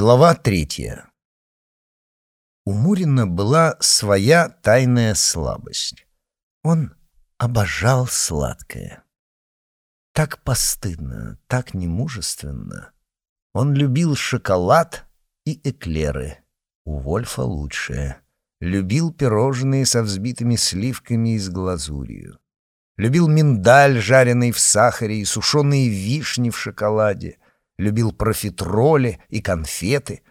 Глава третья. У Мурина была своя тайная слабость. Он обожал сладкое. Так постыдно, так немужественно. Он любил шоколад и эклеры. У Вольфа лучшее. Любил пирожные со взбитыми сливками и с глазурью. Любил миндаль, жареный в сахаре, и сушеные вишни в шоколаде. Любил профитроли и конфеты.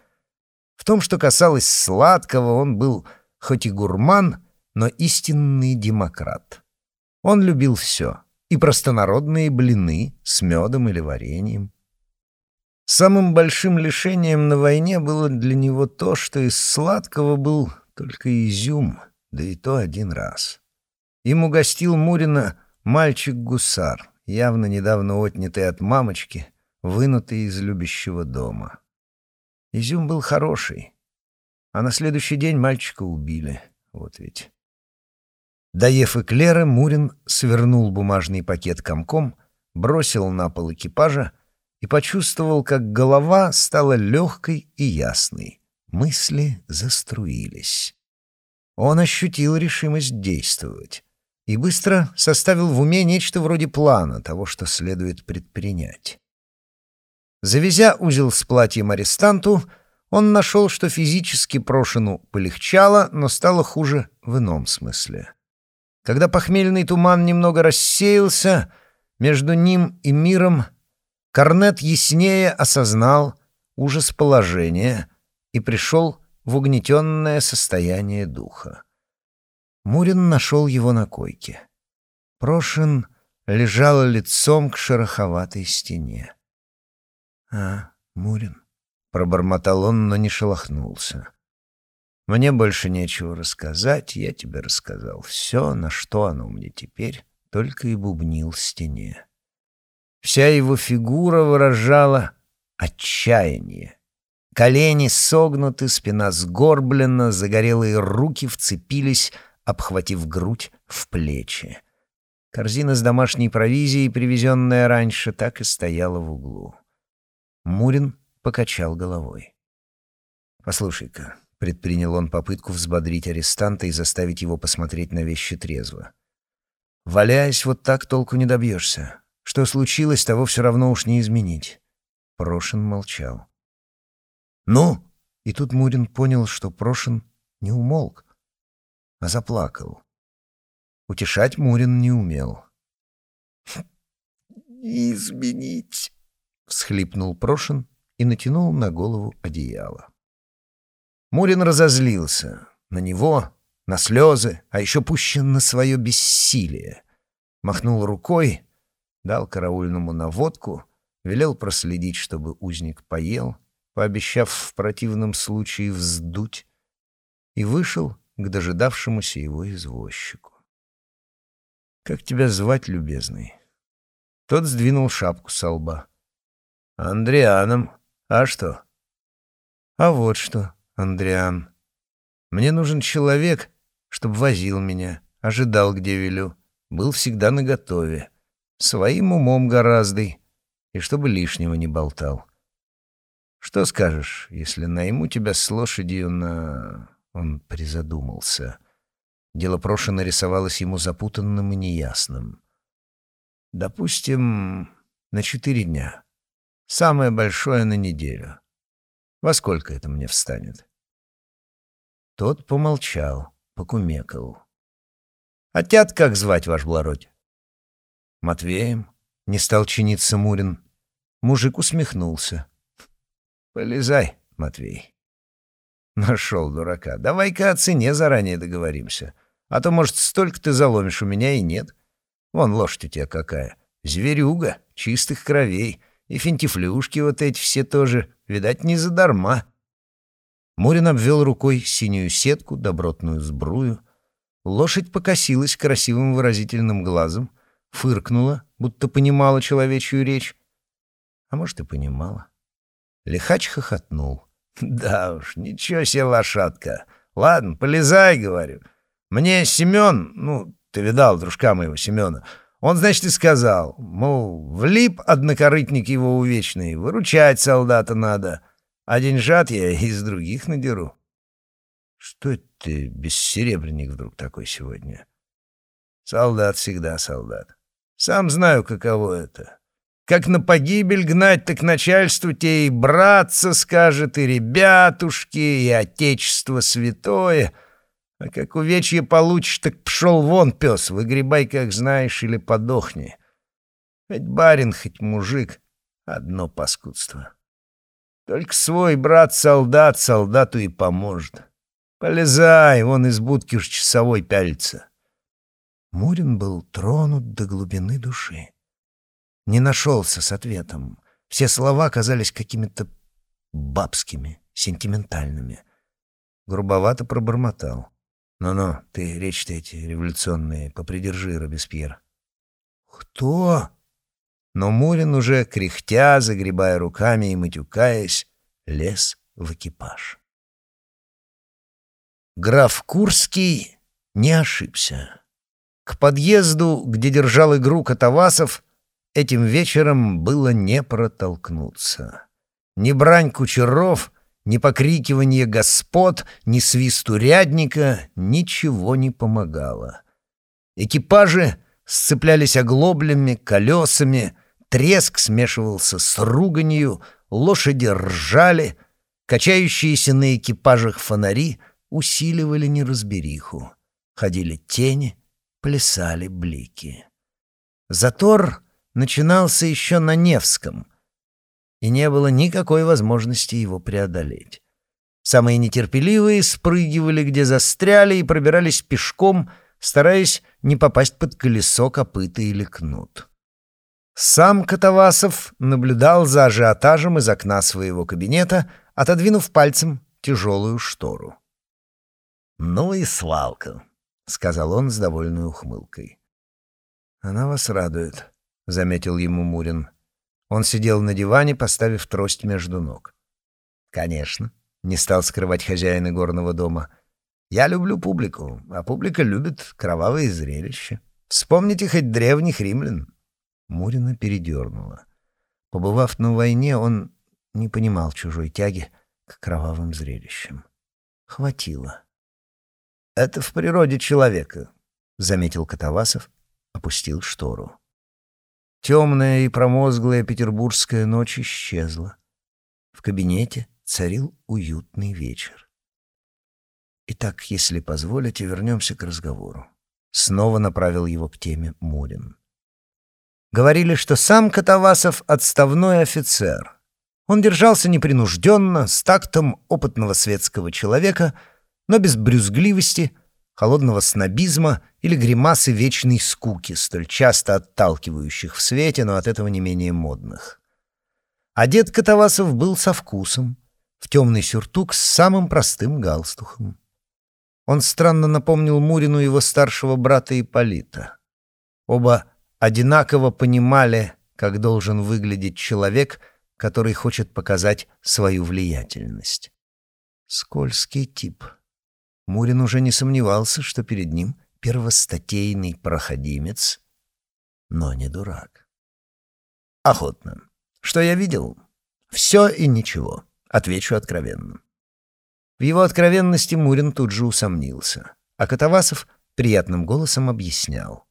В том, что касалось сладкого, он был хоть и гурман, но истинный демократ. Он любил все, и простонародные блины с медом или вареньем. Самым большим лишением на войне было для него то, что из сладкого был только изюм, да и то один раз. Им угостил Мурина мальчик-гусар, явно недавно отнятый от мамочки, вынутый из любящего дома. Изюм был хороший, а на следующий день мальчика убили. Вот ведь. Доев эклеры, Мурин свернул бумажный пакет комком, бросил на пол экипажа и почувствовал, как голова стала легкой и ясной. Мысли заструились. Он ощутил решимость действовать и быстро составил в уме нечто вроде плана того, что следует предпринять. Завезя узел с платьем арестанту, он нашел, что физически Прошину полегчало, но стало хуже в ином смысле. Когда похмельный туман немного рассеялся, между ним и миром Корнет яснее осознал ужас положения и пришел в угнетенное состояние духа. Мурин нашел его на койке. Прошин лежал лицом к шероховатой стене. «А, Мурин», — пробормотал он, но не шелохнулся. «Мне больше нечего рассказать, я тебе рассказал все, на что оно мне теперь, только и бубнил стене». Вся его фигура выражала отчаяние. Колени согнуты, спина сгорблена, загорелые руки вцепились, обхватив грудь в плечи. Корзина с домашней провизией, привезенная раньше, так и стояла в углу. Мурин покачал головой. «Послушай-ка», — предпринял он попытку взбодрить арестанта и заставить его посмотреть на вещи трезво. «Валяясь вот так, толку не добьешься. Что случилось, того все равно уж не изменить». Прошин молчал. «Ну?» И тут Мурин понял, что Прошин не умолк, а заплакал. Утешать Мурин не умел. «Изменить!» — всхлипнул Прошин и натянул на голову одеяло. Мурин разозлился. На него, на слезы, а еще пуще на свое бессилие. Махнул рукой, дал караульному наводку, велел проследить, чтобы узник поел — пообещав в противном случае вздуть, и вышел к дожидавшемуся его извозчику. «Как тебя звать, любезный?» Тот сдвинул шапку со лба. «Андрианом. А что?» «А вот что, Андриан. Мне нужен человек, чтобы возил меня, ожидал, где велю, был всегда наготове, своим умом гораздо, и чтобы лишнего не болтал. Что скажешь, если найму тебя с лошадью на...» Он призадумался. Дело прошлое нарисовалось ему запутанным и неясным. «Допустим, на четыре дня. Самое большое на неделю. Во сколько это мне встанет?» Тот помолчал, покумекал. «А тят как звать, ваш благородь?» «Матвеем», — не стал чиниться Мурин. Мужик усмехнулся. Полезай, Матвей. Нашел дурака. Давай-ка о цене заранее договоримся. А то, может, столько ты заломишь, у меня и нет. Вон лошадь у тебя какая. Зверюга, чистых кровей. И финтифлюшки вот эти все тоже. Видать, не задарма. Мурин обвел рукой синюю сетку, добротную сбрую. Лошадь покосилась красивым выразительным глазом, фыркнула, будто понимала человечью речь. А может, и понимала. Лихач хохотнул. «Да уж, ничего себе лошадка. Ладно, полезай, — говорю. Мне Семен, ну, ты видал дружка моего Семена, он, значит, и сказал, мол, влип однокорытник его увечный, выручать солдата надо. А деньжат я из других надеру. Что это ты, бессеребренник вдруг такой сегодня? Солдат всегда солдат. Сам знаю, каково это. Как на погибель гнать, так начальству те и братца скажет, и ребятушки, и отечество святое. А как увечье получишь, так пшел вон, пес, выгребай, как знаешь, или подохни. Хоть барин, хоть мужик — одно паскудство. Только свой брат-солдат солдату и поможет. Полезай, вон из будки уж часовой пялится. Мурин был тронут до глубины души. Не нашелся с ответом. Все слова казались какими-то бабскими, сентиментальными. Грубовато пробормотал. «Ну-ну, ты речь-то эти революционные попридержи, Робеспьер». «Кто?» Но Мурин уже, кряхтя, загребая руками и матюкаясь, лез в экипаж. Граф Курский не ошибся. К подъезду, где держал игру Катавасов, этим вечером было не протолкнуться. Ни брань кучеров, ни покрикивание господ, ни свист урядника ничего не помогало. Экипажи сцеплялись оглоблями, колесами, треск смешивался с руганью, лошади ржали, качающиеся на экипажах фонари усиливали неразбериху. Ходили тени, плясали блики. Затор начинался еще на Невском, и не было никакой возможности его преодолеть. Самые нетерпеливые спрыгивали, где застряли, и пробирались пешком, стараясь не попасть под колесо, копыта или кнут. Сам Катавасов наблюдал за ажиотажем из окна своего кабинета, отодвинув пальцем тяжелую штору. «Ну и свалка», — сказал он с довольной ухмылкой. «Она вас радует», — заметил ему Мурин. Он сидел на диване, поставив трость между ног. «Конечно», — не стал скрывать хозяин горного дома. «Я люблю публику, а публика любит кровавые зрелища. Вспомните хоть древних римлян». Мурина передернула. Побывав на войне, он не понимал чужой тяги к кровавым зрелищам. Хватило. «Это в природе человека», — заметил Катавасов, опустил штору. Темная и промозглая петербургская ночь исчезла. В кабинете царил уютный вечер. Итак, если позволите, вернемся к разговору. Снова направил его к теме Мурин. Говорили, что сам Катавасов — отставной офицер. Он держался непринужденно, с тактом опытного светского человека, но без брюзгливости, холодного снобизма или гримасы вечной скуки, столь часто отталкивающих в свете, но от этого не менее модных. Одет Катавасов был со вкусом, в темный сюртук с самым простым галстухом. Он странно напомнил Мурину его старшего брата Ипполита. Оба одинаково понимали, как должен выглядеть человек, который хочет показать свою влиятельность. Скользкий тип. Мурин уже не сомневался, что перед ним первостатейный проходимец, но не дурак. Охотно. Что я видел? Все и ничего. Отвечу откровенно. В его откровенности Мурин тут же усомнился, а Катавасов приятным голосом объяснял.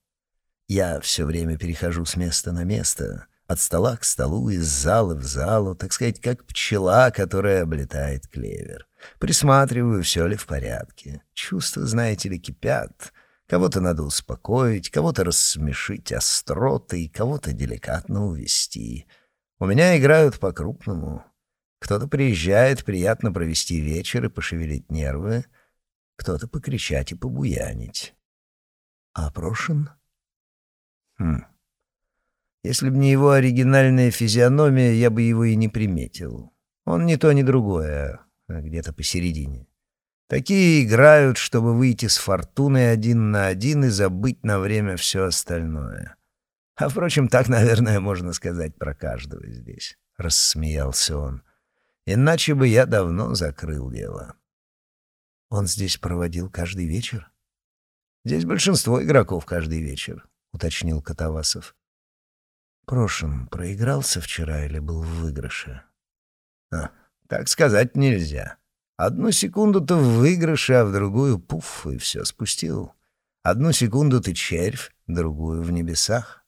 Я все время перехожу с места на место, от стола к столу, из зала в залу, так сказать, как пчела, которая облетает клевер. Присматриваю, все ли в порядке. Чувства, знаете ли, кипят. Кого-то надо успокоить, кого-то рассмешить остротой, кого-то деликатно увести. У меня играют по-крупному. Кто-то приезжает приятно провести вечер и пошевелить нервы, кто-то покричать и побуянить. А Прошин Хм. Если бы не его оригинальная физиономия, я бы его и не приметил. Он не то, ни другое, а где-то посередине. Такие играют, чтобы выйти с фортуной один на один и забыть на время все остальное. А, впрочем, так, наверное, можно сказать про каждого здесь. Рассмеялся он. Иначе бы я давно закрыл дело. Он здесь проводил каждый вечер? Здесь большинство игроков каждый вечер. — уточнил Катавасов. «Прошин проигрался вчера или был в выигрыше?» «А, Так сказать нельзя. Одну секунду ты в выигрыше, а в другую — пуф, и все спустил. Одну секунду ты червь, другую — в небесах.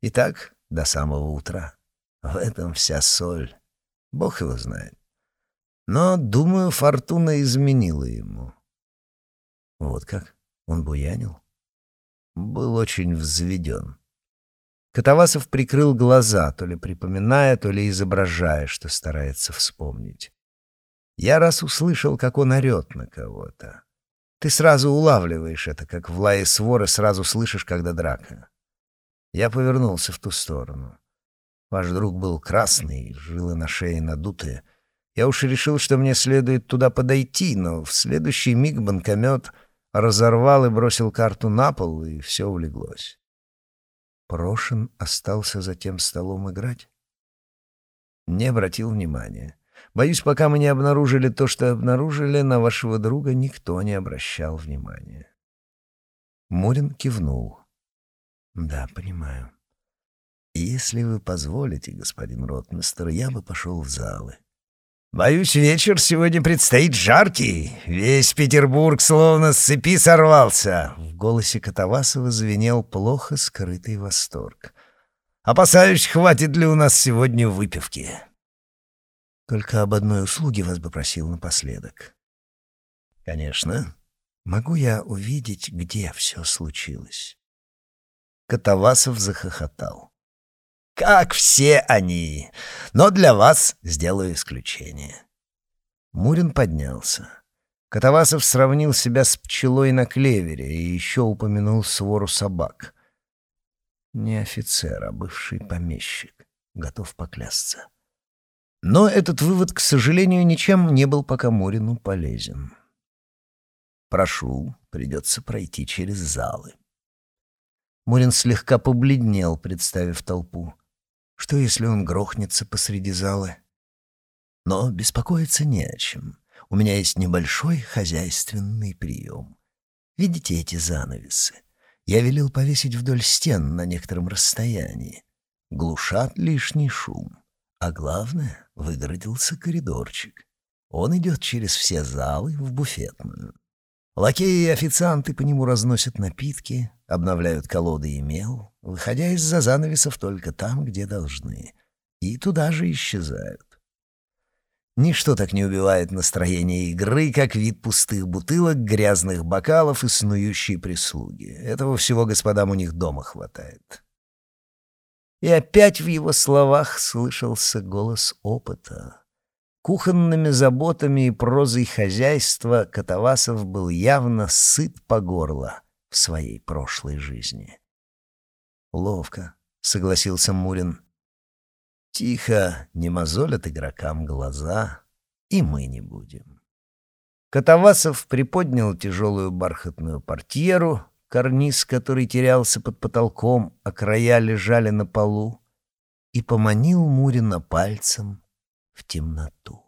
И так до самого утра. В этом вся соль. Бог его знает. Но, думаю, фортуна изменила ему. Вот как? Он буянил? Был очень взведен. Катавасов прикрыл глаза, то ли припоминая, то ли изображая, что старается вспомнить. Я раз услышал, как он орет на кого-то. Ты сразу улавливаешь это, как в лае свора сразу слышишь, когда драка. Я повернулся в ту сторону. Ваш друг был красный, жилы на шее надутые. Я уж решил, что мне следует туда подойти, но в следующий миг банкомет разорвал и бросил карту на пол, и все улеглось. Прошин остался за тем столом играть? Не обратил внимания. Боюсь, пока мы не обнаружили то, что обнаружили, на вашего друга никто не обращал внимания. Мурин кивнул. Да, понимаю. Если вы позволите, господин ротмистер, я бы пошел в залы. Боюсь, вечер сегодня предстоит жаркий. Весь Петербург словно с цепи сорвался. В голосе Катавасова звенел плохо скрытый восторг. Опасаюсь, хватит ли у нас сегодня выпивки. Только об одной услуге вас бы просил напоследок. Конечно. Могу я увидеть, где все случилось? Катавасов захохотал. Как все они. Но для вас сделаю исключение. Мурин поднялся. Катавасов сравнил себя с пчелой на клевере и еще упомянул свору собак. Не офицер, а бывший помещик. Готов поклясться. Но этот вывод, к сожалению, ничем не был пока Мурину полезен. «Прошу, придется пройти через залы». Мурин слегка побледнел, представив толпу. Что, если он грохнется посреди зала? Но беспокоиться не о чем. У меня есть небольшой хозяйственный прием. Видите эти занавесы? Я велел повесить вдоль стен на некотором расстоянии. Глушат лишний шум. А главное, выгородился коридорчик. Он идет через все залы в буфетную. Лакеи и официанты по нему разносят напитки, обновляют колоды и мел, выходя из-за занавесов только там, где должны, и туда же исчезают. Ничто так не убивает настроение игры, как вид пустых бутылок, грязных бокалов и снующей прислуги. Этого всего господам у них дома хватает. И опять в его словах слышался голос опыта. Кухонными заботами и прозой хозяйства Катавасов был явно сыт по горло в своей прошлой жизни. «Ловко», — согласился Мурин. «Тихо, не мозолят игрокам глаза, и мы не будем». Катавасов приподнял тяжелую бархатную портьеру, карниз, который терялся под потолком, а края лежали на полу, и поманил Мурина пальцем в темноту.